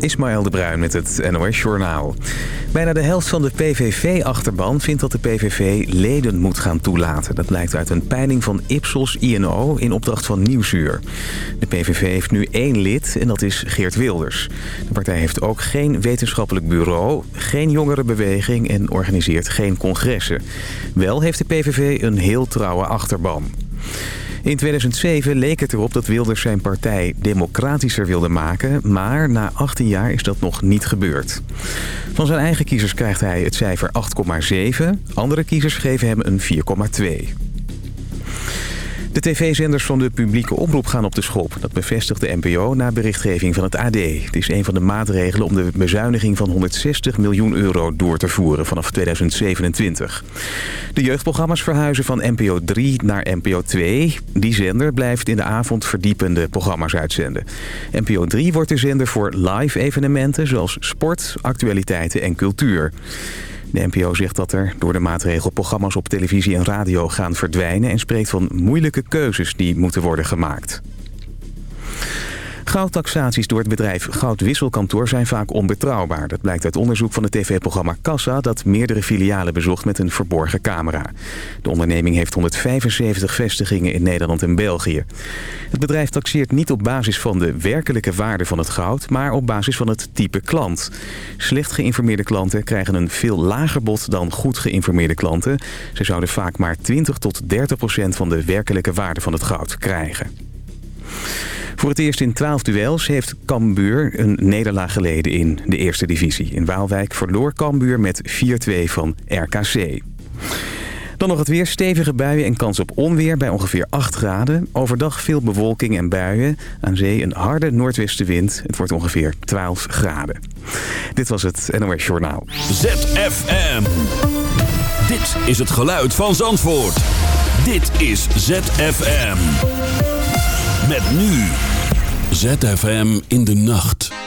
Ismaël de Bruin met het NOS Journaal. Bijna de helft van de PVV-achterban vindt dat de PVV leden moet gaan toelaten. Dat blijkt uit een peiling van Ipsos INO in opdracht van Nieuwsuur. De PVV heeft nu één lid en dat is Geert Wilders. De partij heeft ook geen wetenschappelijk bureau, geen jongerenbeweging en organiseert geen congressen. Wel heeft de PVV een heel trouwe achterban. In 2007 leek het erop dat Wilders zijn partij democratischer wilde maken... maar na 18 jaar is dat nog niet gebeurd. Van zijn eigen kiezers krijgt hij het cijfer 8,7. Andere kiezers geven hem een 4,2. De tv-zenders van de publieke omroep gaan op de schop. Dat bevestigt de NPO na berichtgeving van het AD. Het is een van de maatregelen om de bezuiniging van 160 miljoen euro door te voeren vanaf 2027. De jeugdprogramma's verhuizen van NPO 3 naar NPO 2. Die zender blijft in de avond verdiepende programma's uitzenden. NPO 3 wordt de zender voor live evenementen zoals sport, actualiteiten en cultuur. De NPO zegt dat er door de maatregel programma's op televisie en radio gaan verdwijnen... en spreekt van moeilijke keuzes die moeten worden gemaakt. Goudtaxaties door het bedrijf Goudwisselkantoor zijn vaak onbetrouwbaar. Dat blijkt uit onderzoek van het tv-programma Kassa... dat meerdere filialen bezocht met een verborgen camera. De onderneming heeft 175 vestigingen in Nederland en België. Het bedrijf taxeert niet op basis van de werkelijke waarde van het goud... maar op basis van het type klant. Slecht geïnformeerde klanten krijgen een veel lager bod dan goed geïnformeerde klanten. Ze zouden vaak maar 20 tot 30 procent van de werkelijke waarde van het goud krijgen. Voor het eerst in 12 duels heeft Cambuur een nederlaag geleden in de eerste divisie. In Waalwijk verloor Cambuur met 4-2 van RKC. Dan nog het weer. Stevige buien en kans op onweer bij ongeveer 8 graden. Overdag veel bewolking en buien. Aan zee een harde noordwestenwind. Het wordt ongeveer 12 graden. Dit was het NOS Journaal. ZFM. Dit is het geluid van Zandvoort. Dit is ZFM. Met nu ZFM in de nacht.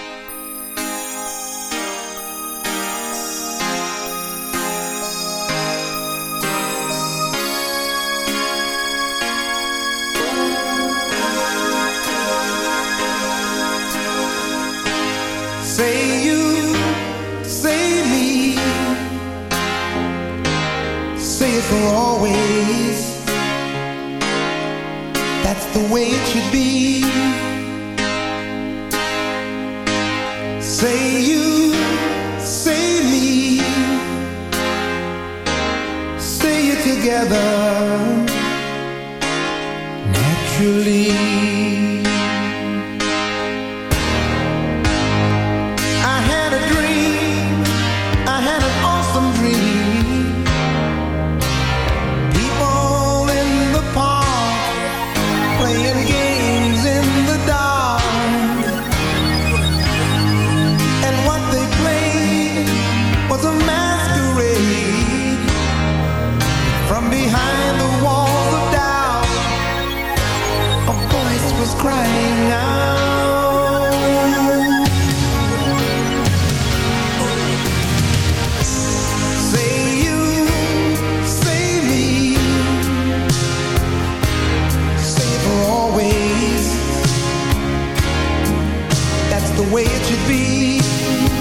Should be.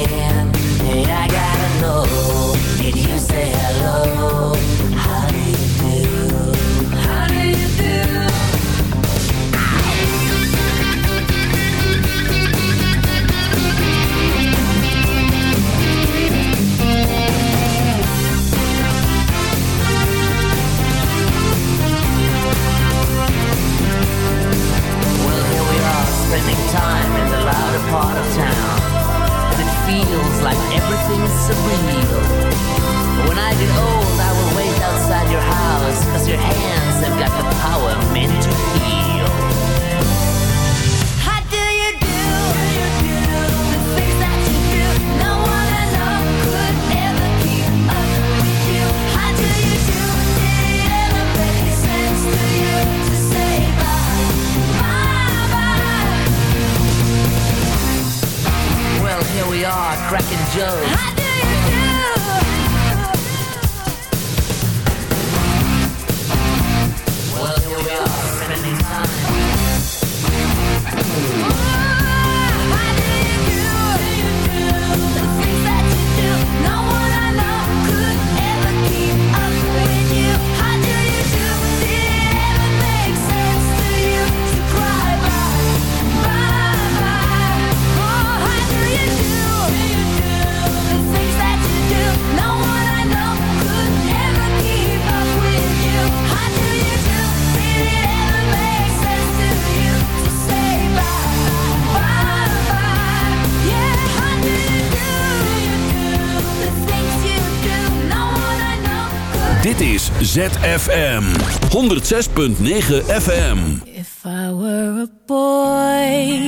ZFM 106.9 FM. If I were a boy,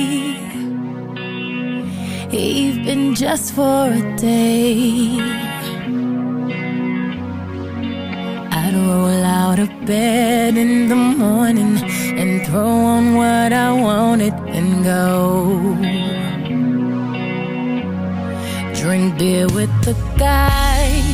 even just for a day, I'd roll out of bed in the morning and throw on what I wanted and go. Drink beer with the guys.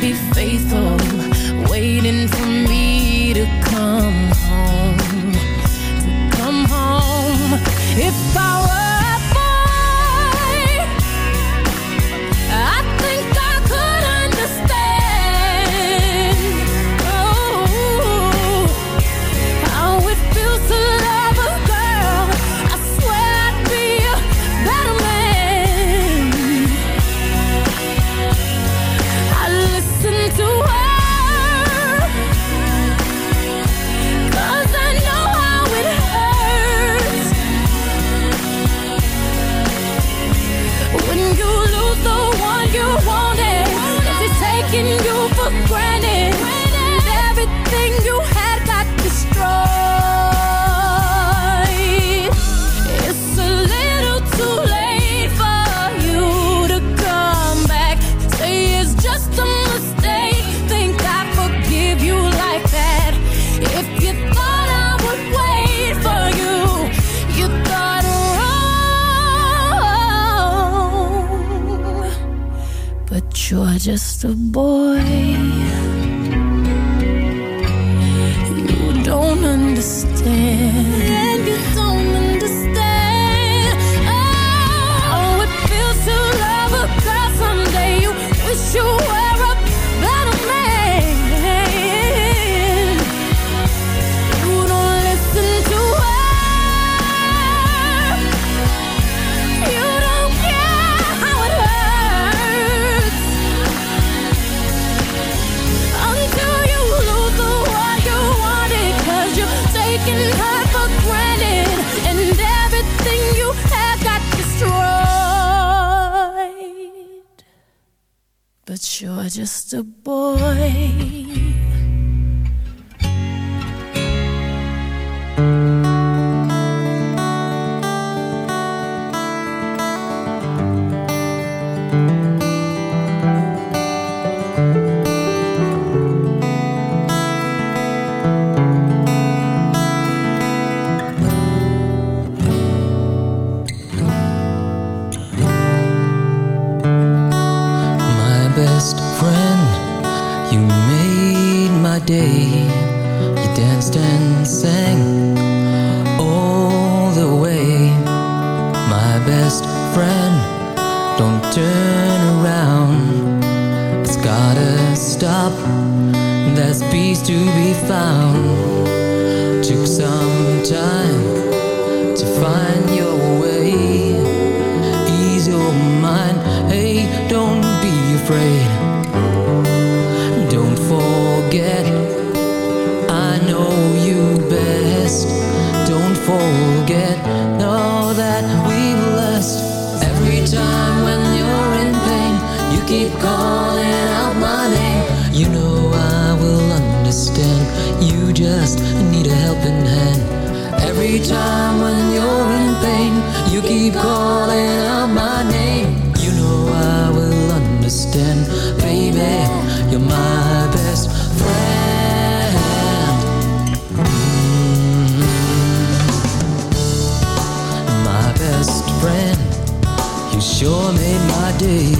be faithful, waiting for me. just a boy. You're just a boy. day.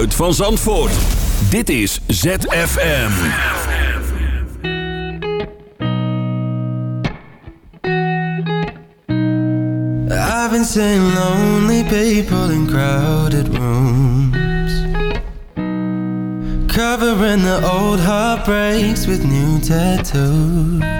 Geluid van Zandvoort. Dit is ZFM. I've been seeing lonely people in crowded rooms Covering the old heartbreaks with new tattoos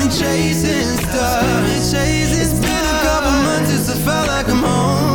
Me chasing stars. It's been a couple months since I felt like I'm home.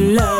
love.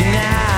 now.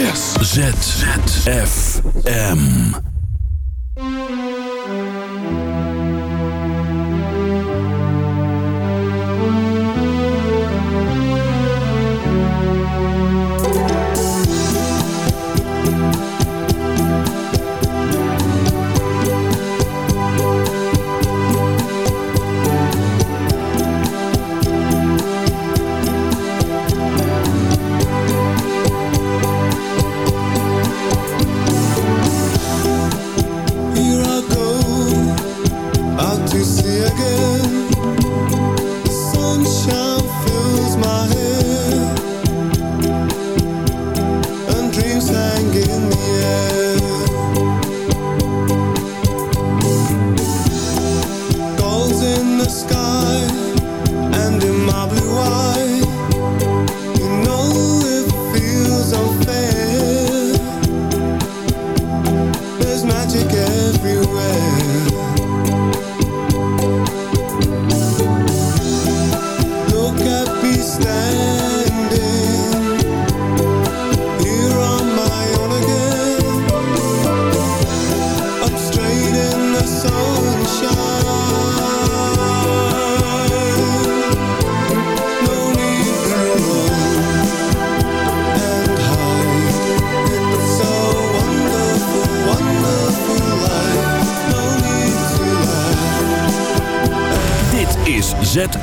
This. ZFM.